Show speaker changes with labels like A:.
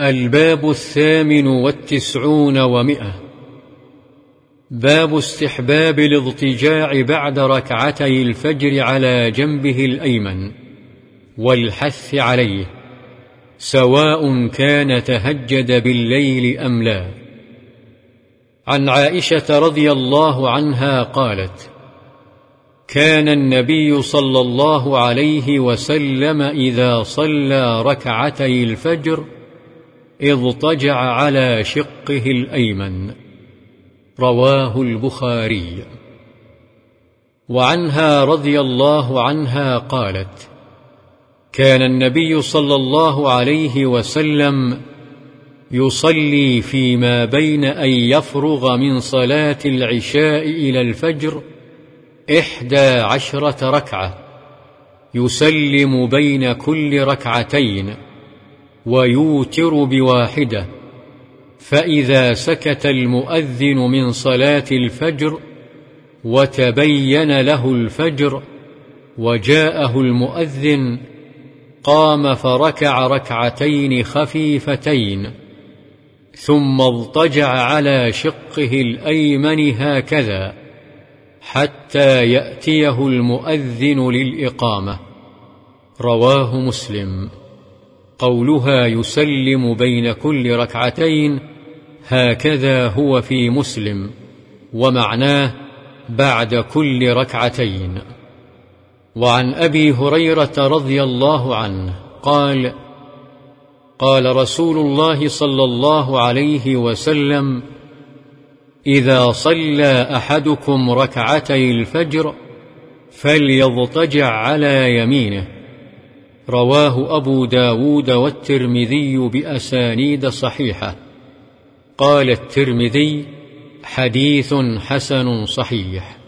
A: الباب الثامن والتسعون ومئة. باب استحباب الاضطجاع بعد ركعتي الفجر على جنبه الأيمن والحث عليه سواء كان تهجد بالليل أم لا. عن عائشة رضي الله عنها قالت كان النبي صلى الله عليه وسلم إذا صلى ركعتي الفجر اضطجع على شقه الأيمن رواه البخاري. وعنها رضي الله عنها قالت كان النبي صلى الله عليه وسلم يصلي فيما بين أن يفرغ من صلاة العشاء إلى الفجر إحدى عشرة ركعة يسلم بين كل ركعتين. ويوتر بواحدة. فإذا سكت المؤذن من صلاة الفجر وتبين له الفجر وجاءه المؤذن قام فركع ركعتين خفيفتين ثم اضطجع على شقه الأيمن هكذا حتى يأتيه المؤذن للإقامة. رواه مسلم. قولها يسلم بين كل ركعتين هكذا هو في مسلم ومعناه بعد كل ركعتين. وعن أبي هريرة رضي الله عنه قال قال رسول الله صلى الله عليه وسلم إذا صلى أحدكم ركعتي الفجر فليضطجع على يمينه. رواه أبو داود والترمذي بأسانيد صحيحة. قال الترمذي حديث حسن صحيح.